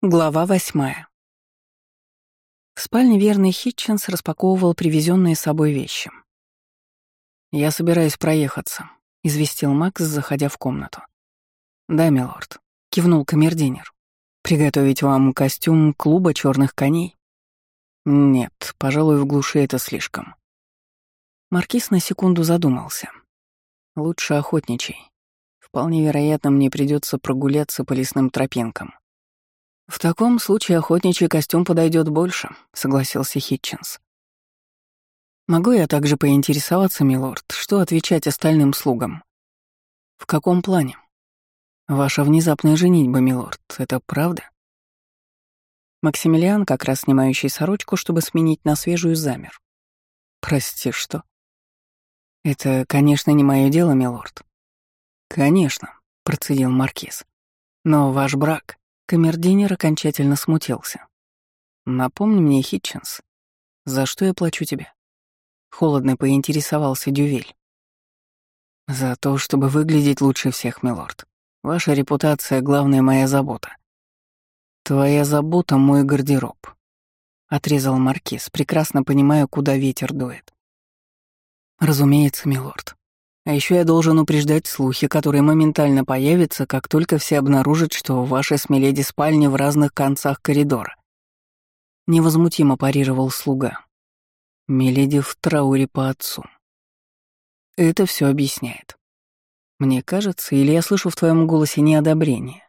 Глава восьмая. В спальне верный Хитченс распаковывал привезенные с собой вещи. «Я собираюсь проехаться», — известил Макс, заходя в комнату. «Да, милорд», — кивнул камердинер. «Приготовить вам костюм клуба черных коней?» «Нет, пожалуй, в глуши это слишком». Маркиз на секунду задумался. «Лучше охотничий. Вполне вероятно, мне придется прогуляться по лесным тропинкам. «В таком случае охотничий костюм подойдет больше», — согласился Хитчинс. «Могу я также поинтересоваться, милорд, что отвечать остальным слугам?» «В каком плане?» «Ваша внезапная женитьба, милорд, это правда?» Максимилиан, как раз снимающий сорочку, чтобы сменить на свежую, замер. «Прости, что?» «Это, конечно, не мое дело, милорд». «Конечно», — процедил Маркиз. «Но ваш брак...» Камердинер окончательно смутился. «Напомни мне, Хитчинс, за что я плачу тебе?» Холодно поинтересовался Дювель. «За то, чтобы выглядеть лучше всех, милорд. Ваша репутация — главная моя забота. Твоя забота — мой гардероб», — отрезал Маркиз, прекрасно понимая, куда ветер дует. «Разумеется, милорд. А еще я должен упреждать слухи, которые моментально появятся, как только все обнаружат, что ваши смеледи спальни в разных концах коридора. Невозмутимо парировал слуга. Миледи в трауре по отцу. Это все объясняет. Мне кажется, или я слышу в твоем голосе неодобрение.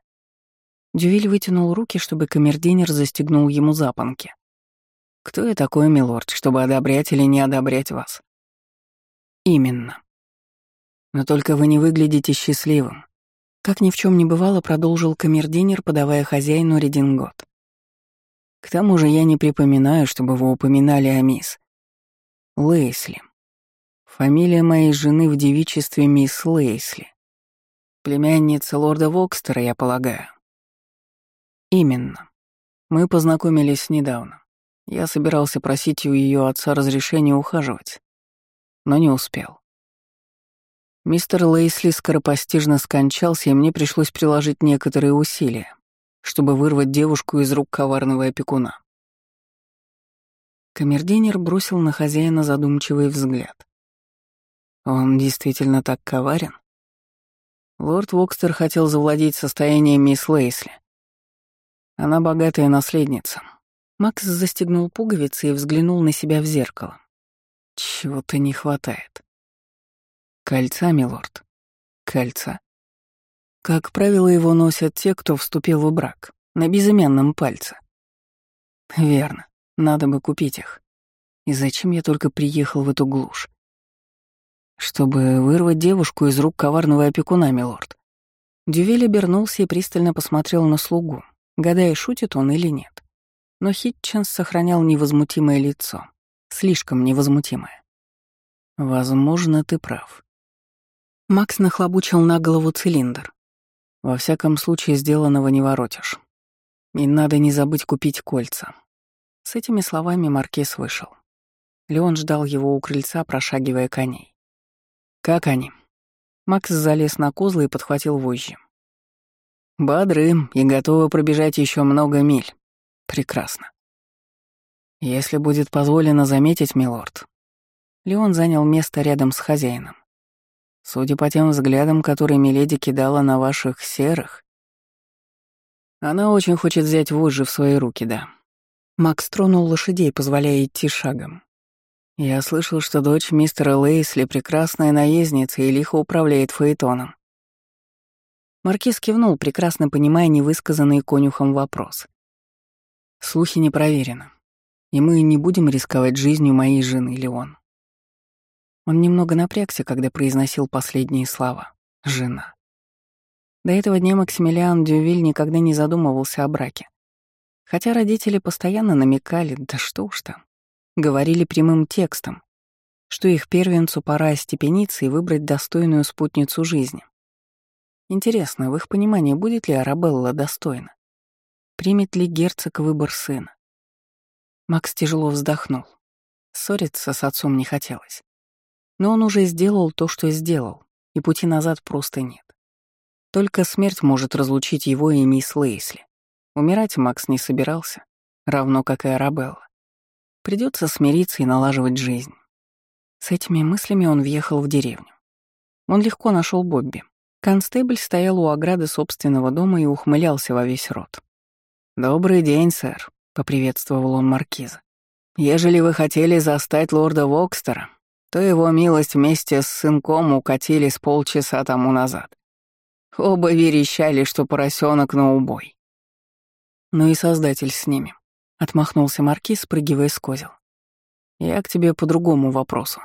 Дювиль вытянул руки, чтобы камердинер застегнул ему запонки. Кто я такой, милорд, чтобы одобрять или не одобрять вас? Именно. Но только вы не выглядите счастливым. Как ни в чем не бывало, продолжил камердинер, подавая хозяину редингот. К тому же я не припоминаю, чтобы вы упоминали о мисс. Лейсли. Фамилия моей жены в девичестве мисс Лейсли. Племянница лорда Вокстера, я полагаю. Именно. Мы познакомились недавно. Я собирался просить у ее отца разрешения ухаживать, но не успел. Мистер Лейсли скоропостижно скончался, и мне пришлось приложить некоторые усилия, чтобы вырвать девушку из рук коварного опекуна. Камердинер бросил на хозяина задумчивый взгляд. Он действительно так коварен? Лорд Вокстер хотел завладеть состоянием мисс Лейсли. Она богатая наследница. Макс застегнул пуговицы и взглянул на себя в зеркало. Чего-то не хватает. Кольца, милорд. Кольца. Как правило, его носят те, кто вступил в брак, на безымянном пальце. Верно, надо бы купить их. И зачем я только приехал в эту глушь? Чтобы вырвать девушку из рук коварного опекуна, милорд. Дювель обернулся и пристально посмотрел на слугу, гадая, шутит он или нет. Но Хитченс сохранял невозмутимое лицо, слишком невозмутимое. «Возможно, ты прав», Макс нахлобучил на голову цилиндр. Во всяком случае, сделанного не воротишь. И надо не забыть купить кольца. С этими словами Маркиз вышел. Леон ждал его у крыльца, прошагивая коней. «Как они?» Макс залез на козлы и подхватил вожжи. «Бодры и готовы пробежать еще много миль. Прекрасно. Если будет позволено заметить, милорд». Леон занял место рядом с хозяином. Судя по тем взглядам, которые Миледи кидала на ваших серых, она очень хочет взять вожжи в свои руки, да. Макс тронул лошадей, позволяя идти шагом. Я слышал, что дочь мистера Лейсли прекрасная наездница и лихо управляет фаэтоном. Маркиз кивнул, прекрасно понимая невысказанный конюхом вопрос. Слухи не проверены, и мы не будем рисковать жизнью моей жены, Леон. Он немного напрягся, когда произносил последние слова. «Жена». До этого дня Максимилиан Дювиль никогда не задумывался о браке. Хотя родители постоянно намекали, да что уж там, говорили прямым текстом, что их первенцу пора остепениться и выбрать достойную спутницу жизни. Интересно, в их понимании будет ли Арабелла достойна? Примет ли герцог выбор сына? Макс тяжело вздохнул. Ссориться с отцом не хотелось. Но он уже сделал то, что сделал, и пути назад просто нет. Только смерть может разлучить его и мисс Лейсли. Умирать Макс не собирался, равно как и Арабелла. Придется смириться и налаживать жизнь. С этими мыслями он въехал в деревню. Он легко нашел Бобби. Констебль стоял у ограды собственного дома и ухмылялся во весь рот. «Добрый день, сэр», — поприветствовал он маркиза. «Ежели вы хотели застать лорда Вокстера, то его милость вместе с сынком укатили с полчаса тому назад. Оба верещали, что поросенок на убой. Ну и создатель с ними. Отмахнулся маркиз, спрыгивая с козел. Я к тебе по другому вопросу.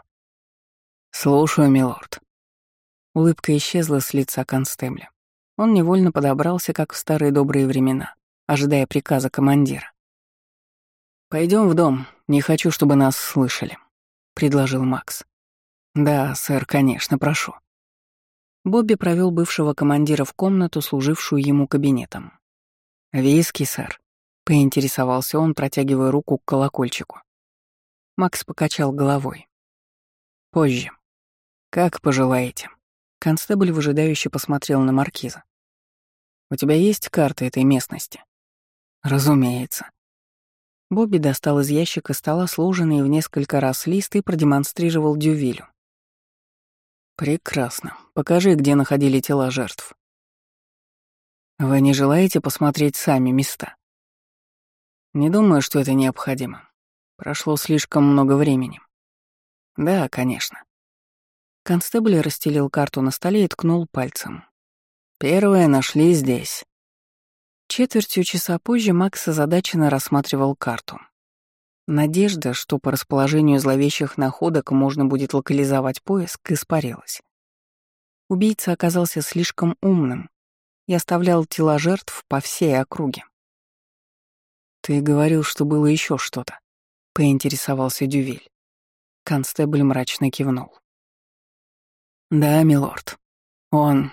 Слушаю, милорд. Улыбка исчезла с лица констебля. Он невольно подобрался, как в старые добрые времена, ожидая приказа командира. Пойдем в дом, не хочу, чтобы нас слышали», — предложил Макс. «Да, сэр, конечно, прошу». Бобби провел бывшего командира в комнату, служившую ему кабинетом. «Виски, сэр», — поинтересовался он, протягивая руку к колокольчику. Макс покачал головой. «Позже. Как пожелаете». Констебль выжидающе посмотрел на маркиза. «У тебя есть карта этой местности?» «Разумеется». Бобби достал из ящика стола сложенный в несколько раз лист и продемонстрировал Дювилю. «Прекрасно. Покажи, где находили тела жертв». «Вы не желаете посмотреть сами места?» «Не думаю, что это необходимо. Прошло слишком много времени». «Да, конечно». Констебль расстелил карту на столе и ткнул пальцем. «Первое нашли здесь». Четвертью часа позже Макс озадаченно рассматривал карту. Надежда, что по расположению зловещих находок можно будет локализовать поиск, испарилась. Убийца оказался слишком умным и оставлял тела жертв по всей округе. «Ты говорил, что было еще что-то», — поинтересовался Дювиль. Констебль мрачно кивнул. «Да, милорд. Он...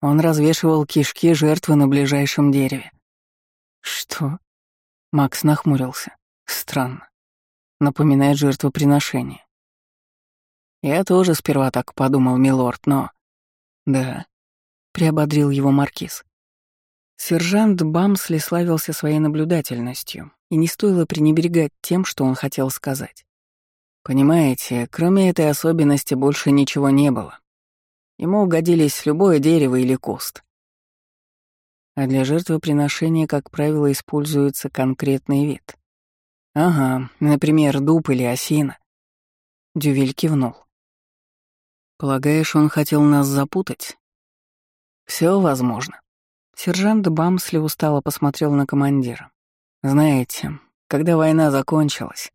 Он развешивал кишки жертвы на ближайшем дереве». «Что?» Макс нахмурился. Странно. Напоминает жертвоприношение. Я тоже сперва так подумал, милорд, но... Да, приободрил его маркиз. Сержант Бамсли славился своей наблюдательностью, и не стоило пренебрегать тем, что он хотел сказать. Понимаете, кроме этой особенности больше ничего не было. Ему угодились любое дерево или куст. А для жертвоприношения, как правило, используется конкретный вид. «Ага, например, дуб или осина». Дювель кивнул. «Полагаешь, он хотел нас запутать?» Все возможно». Сержант Бамсли устало посмотрел на командира. «Знаете, когда война закончилась,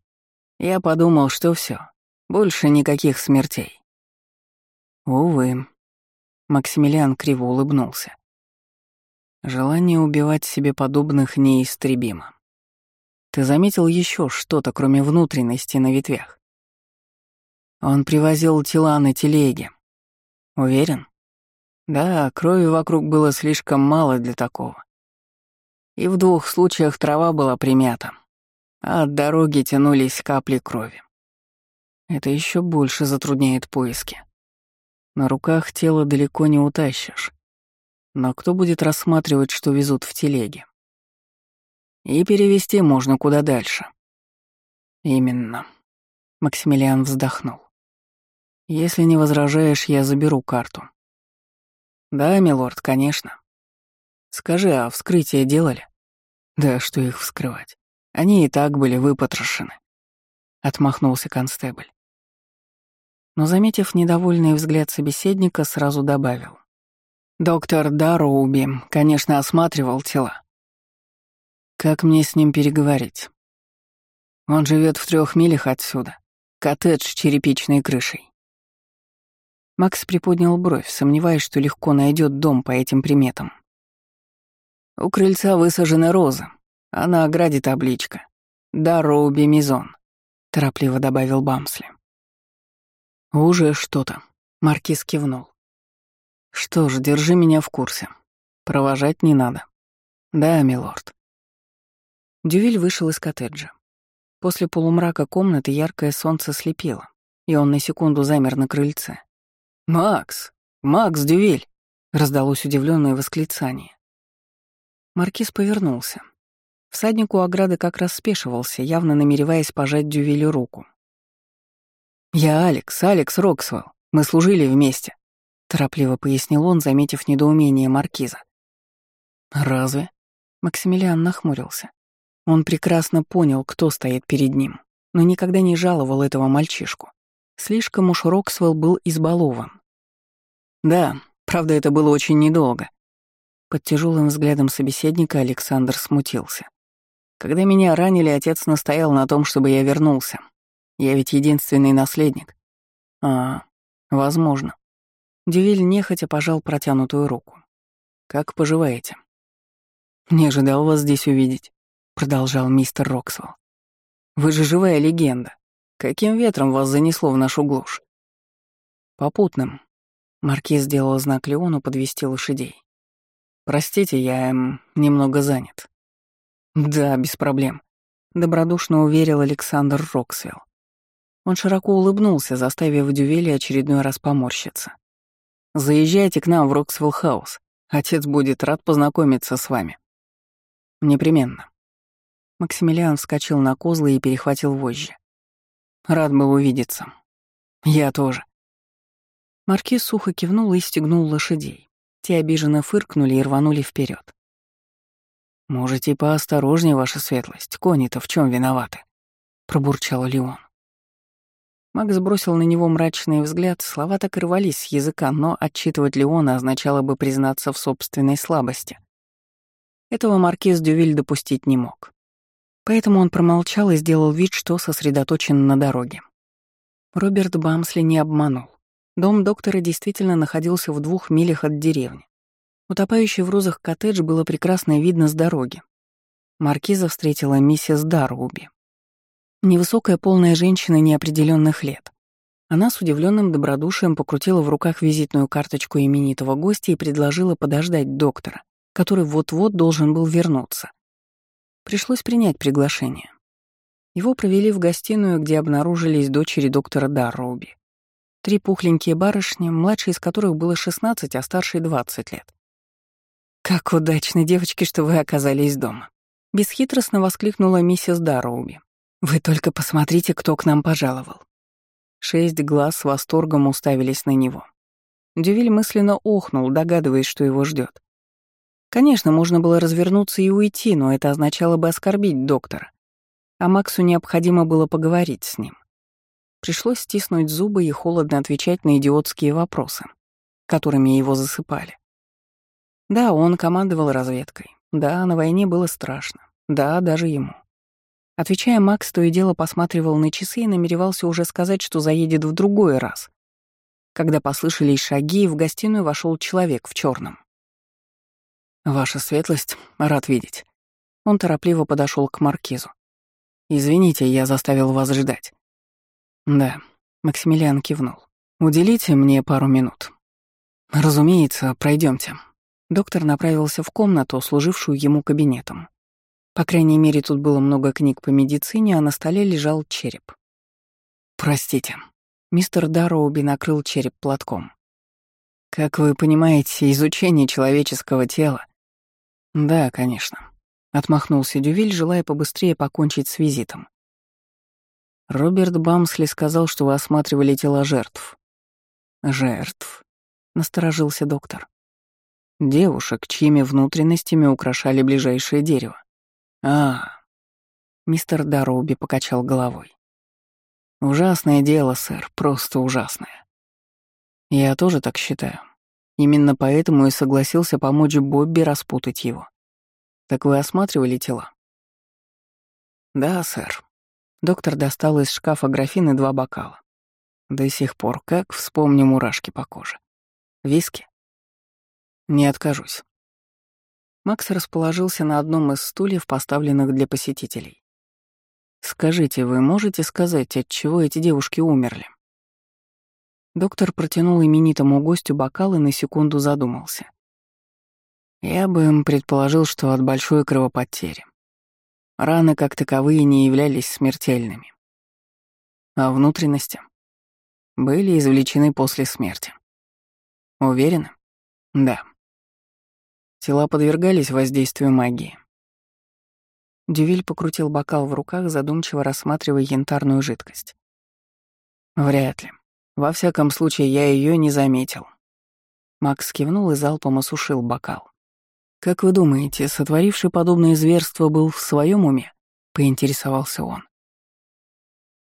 я подумал, что все, больше никаких смертей». «Увы». Максимилиан криво улыбнулся. Желание убивать себе подобных неистребимо. Ты заметил еще что-то, кроме внутренности на ветвях? Он привозил тела на телеге. Уверен? Да, крови вокруг было слишком мало для такого. И в двух случаях трава была примята, а от дороги тянулись капли крови. Это еще больше затрудняет поиски. На руках тело далеко не утащишь. Но кто будет рассматривать, что везут в телеге? И перевести можно куда дальше. Именно. Максимилиан вздохнул. Если не возражаешь, я заберу карту. Да, милорд, конечно. Скажи, а вскрытие делали? Да что их вскрывать? Они и так были выпотрошены. Отмахнулся констебль. Но, заметив недовольный взгляд собеседника, сразу добавил. Доктор Дароуби, конечно, осматривал тела. Как мне с ним переговорить? Он живет в трех милях отсюда. Коттедж с черепичной крышей. Макс приподнял бровь, сомневаясь, что легко найдет дом по этим приметам. У крыльца высажены розы, а на ограде табличка «Дароуби Мизон», — торопливо добавил Бамсли. «Уже что-то», — Маркиз кивнул. «Что ж, держи меня в курсе. Провожать не надо». «Да, милорд». Дювиль вышел из коттеджа. После полумрака комнаты яркое солнце слепило, и он на секунду замер на крыльце. «Макс! Макс Дювиль!» — раздалось удивленное восклицание. Маркиз повернулся. Всадник у ограды как раз спешивался, явно намереваясь пожать Дювилю руку. «Я Алекс, Алекс Роксвелл. Мы служили вместе», — торопливо пояснил он, заметив недоумение Маркиза. «Разве?» — Максимилиан нахмурился. Он прекрасно понял, кто стоит перед ним, но никогда не жаловал этого мальчишку. Слишком уж Роксвелл был избалован. Да, правда, это было очень недолго. Под тяжелым взглядом собеседника Александр смутился. Когда меня ранили, отец настоял на том, чтобы я вернулся. Я ведь единственный наследник. А, возможно. Дювиль нехотя пожал протянутую руку. «Как поживаете?» «Не ожидал вас здесь увидеть», — продолжал мистер Роксвелл. «Вы же живая легенда. Каким ветром вас занесло в нашу глушь?» «Попутным». Маркиз сделал знак Леону подвести лошадей. «Простите, я эм, немного занят». «Да, без проблем», — добродушно уверил Александр Роксвелл. Он широко улыбнулся, заставив Дювели очередной раз поморщиться. «Заезжайте к нам в Роксвелл-хаус. Отец будет рад познакомиться с вами». «Непременно». Максимилиан вскочил на козлы и перехватил вожжи. Рад был увидеться. Я тоже. Маркиз сухо кивнул и стегнул лошадей. Те обиженно фыркнули и рванули вперед. «Можете поосторожнее, ваша светлость, кони-то в чем виноваты?» — пробурчал Леон. Макс бросил на него мрачный взгляд, слова так рвались с языка, но отчитывать Леона означало бы признаться в собственной слабости. Этого маркиз Дювиль допустить не мог. Поэтому он промолчал и сделал вид, что сосредоточен на дороге. Роберт Бамсли не обманул. Дом доктора действительно находился в двух милях от деревни. Утопающий в розах коттедж было прекрасно видно с дороги. Маркиза встретила миссис Даруби. Невысокая полная женщина неопределенных лет. Она с удивленным добродушием покрутила в руках визитную карточку именитого гостя и предложила подождать доктора, который вот-вот должен был вернуться. Пришлось принять приглашение. Его провели в гостиную, где обнаружились дочери доктора Дарроуби. Три пухленькие барышни, младшей из которых было 16, а старшей 20 лет. «Как удачно, девочки, что вы оказались дома!» Бесхитростно воскликнула миссис Дарроуби. «Вы только посмотрите, кто к нам пожаловал!» Шесть глаз с восторгом уставились на него. Дювиль мысленно охнул, догадываясь, что его ждет. Конечно, можно было развернуться и уйти, но это означало бы оскорбить доктора. А Максу необходимо было поговорить с ним. Пришлось стиснуть зубы и холодно отвечать на идиотские вопросы, которыми его засыпали. Да, он командовал разведкой. Да, на войне было страшно. Да, даже ему. Отвечая, Макс то и дело посматривал на часы и намеревался уже сказать, что заедет в другой раз. Когда послышались шаги, в гостиную вошел человек в черном. «Ваша светлость, рад видеть». Он торопливо подошел к маркизу. «Извините, я заставил вас ждать». «Да», — Максимилиан кивнул. «Уделите мне пару минут». «Разумеется, пройдемте. Доктор направился в комнату, служившую ему кабинетом. По крайней мере, тут было много книг по медицине, а на столе лежал череп. «Простите». Мистер Дарроуби накрыл череп платком. «Как вы понимаете, изучение человеческого тела «Да, конечно», — отмахнулся Дювиль, желая побыстрее покончить с визитом. «Роберт Бамсли сказал, что вы осматривали тела жертв». «Жертв», — насторожился доктор. «Девушек, чьими внутренностями украшали ближайшее дерево». «А...» — мистер Дарроуби покачал головой. «Ужасное дело, сэр, просто ужасное. Я тоже так считаю. Именно поэтому и согласился помочь Бобби распутать его. Так вы осматривали тела? Да, сэр. Доктор достал из шкафа графины два бокала. До сих пор как вспомню мурашки по коже. Виски? Не откажусь. Макс расположился на одном из стульев, поставленных для посетителей. «Скажите, вы можете сказать, от чего эти девушки умерли?» Доктор протянул именитому гостю бокал и на секунду задумался. Я бы им предположил, что от большой кровопотери. Раны как таковые не являлись смертельными. А внутренности были извлечены после смерти. Уверены? Да. Тела подвергались воздействию магии. Дювиль покрутил бокал в руках, задумчиво рассматривая янтарную жидкость. Вряд ли. Во всяком случае, я ее не заметил. Макс кивнул и залпом осушил бокал. «Как вы думаете, сотворивший подобное зверство был в своем уме?» — поинтересовался он.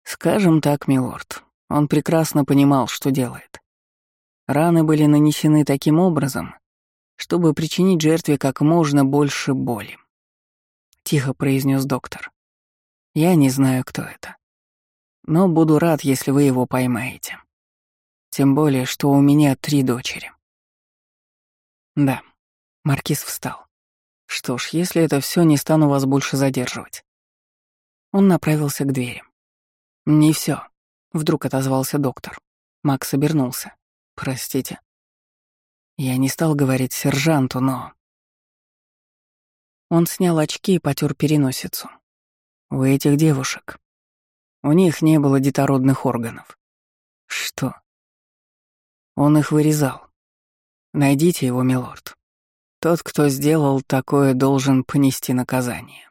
«Скажем так, милорд, он прекрасно понимал, что делает. Раны были нанесены таким образом, чтобы причинить жертве как можно больше боли. Тихо произнес доктор. Я не знаю, кто это. Но буду рад, если вы его поймаете. Тем более, что у меня три дочери. Да, Маркиз встал. Что ж, если это все, не стану вас больше задерживать. Он направился к двери. Не все. Вдруг отозвался доктор. Макс обернулся. Простите. Я не стал говорить сержанту, но... Он снял очки и потер переносицу. У этих девушек. У них не было детородных органов. Что? Он их вырезал. Найдите его, милорд. Тот, кто сделал такое, должен понести наказание.